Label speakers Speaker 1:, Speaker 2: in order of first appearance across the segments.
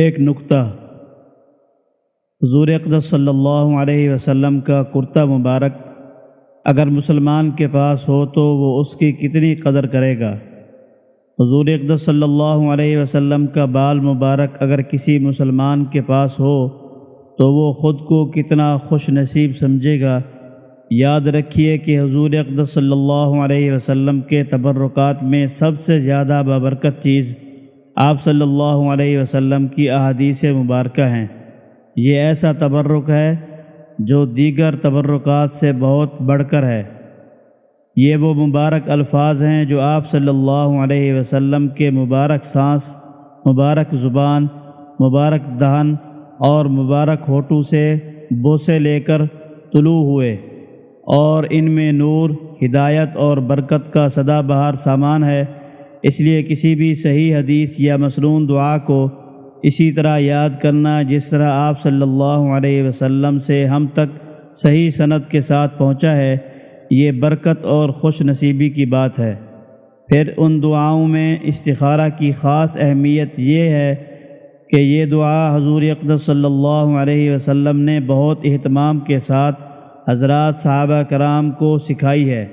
Speaker 1: ایک نقطہ حضور اقدس صلی اللہ علیہ وسلم کا کرتا مبارک اگر مسلمان کے پاس ہو تو وہ اس کی کتنی قدر کرے گا۔ حضور اقدس صلی اللہ علیہ وسلم کا بال مبارک اگر کسی مسلمان کے پاس ہو تو وہ خود کو کتنا خوش نصیب سمجھے گا۔ یاد رکھیے کہ حضور اقدس صلی اللہ علیہ وسلم کے تبرکات میں سب سے زیادہ بابرکت چیز آپ صلی اللہ علیہ وسلم کی احادیث مبارکہ ہیں۔ یہ ایسا تبرک ہے جو دیگر تبرکات سے بہت بڑھ کر ہے۔ یہ وہ مبارک الفاظ ہیں جو آپ صلی اللہ علیہ وسلم کے مبارک سانس، مبارک زبان، مبارک دہن اور مبارک ہوٹو سے بوسے لے کر طلوع ہوئے۔ اور ان میں نور، ہدایت اور برکت کا سدا بہار سامان ہے۔ اس لیے کسی بھی صحیح حدیث یا مصنون دعا کو اسی طرح یاد کرنا جس طرح آپ صلی اللہ علیہ وسلم سے ہم تک صحیح صنعت کے ساتھ پہنچا ہے، یہ برکت اور خوش نصیبی کی بات ہے۔ پھر ان دعاؤں میں استخارہ کی خاص اہمیت یہ ہے کہ یہ دعا حضور اقدس صلی اللہ علیہ وسلم نے بہت اہتمام کے ساتھ حضرات صحابہ کرام کو سکھائی ہے۔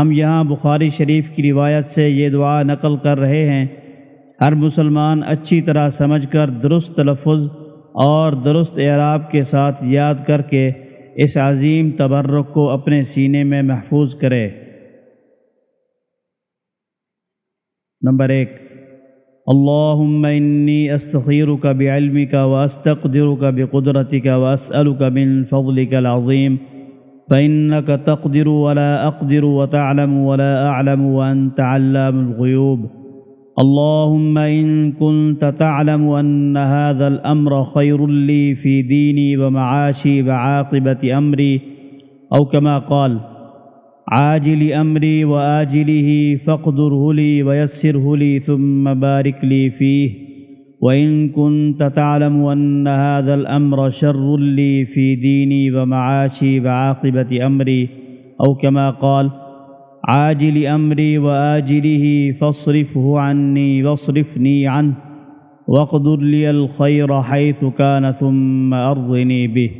Speaker 1: ہم یہاں بخاری شریف کی روایت سے یہ دعا نقل کر رہے ہیں، ہر مسلمان اچھی طرح سمجھ کر درست تلفظ اور درست اعراب کے ساتھ یاد کر کے اس عظیم تبرک کو اپنے سینے میں محفوظ کرے۔ نمبر ایک، اللہم انی استخیرک بعلمک واستقدرک بقدرتک واسألک من فضلک العظیم۔ فإنك تقدر ولا أقدر وتعلم ولا أعلم وأنت علام الغيوب اللهم إن كنت تعلم أن هذا الأمر خير لي في ديني ومعاشي وعاقبة أمري أو كما قال، عاجل أمري وآجله فاقدره لي ويسره لي ثم بارك لي فيه. وإن كنت تعلم أن هذا الأمر شر لي في ديني ومعاشي وعاقبة أمري، أو كما قال، عاجل أمري وآجله فاصرفه عني واصرفني عنه، واقدر لي الخير حيث كان ثم أرضني به.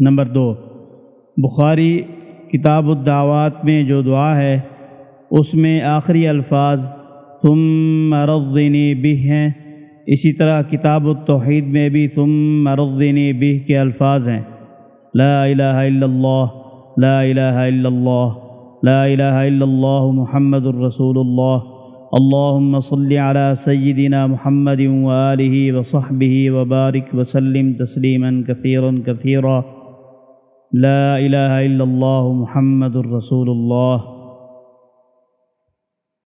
Speaker 1: نمبر دو، بخاری کتاب الدعوات میں جو دعا ہے، اس میں آخری الفاظ ثم رضنی بہ ہیں۔ اسی طرح کتاب التوحید میں بھی ثم رضنی بہ کے الفاظ ہیں۔ لا الہ الا اللہ، لا الہ الا اللہ، لا الہ الا اللہ محمد الرسول اللہ۔ اللہم صلی علی سیدنا محمد وآلہ وصحبہ وبارک وسلم تسلیما کثیرا کثیرا۔ لا الہ الا اللہ محمد الرسول اللہ۔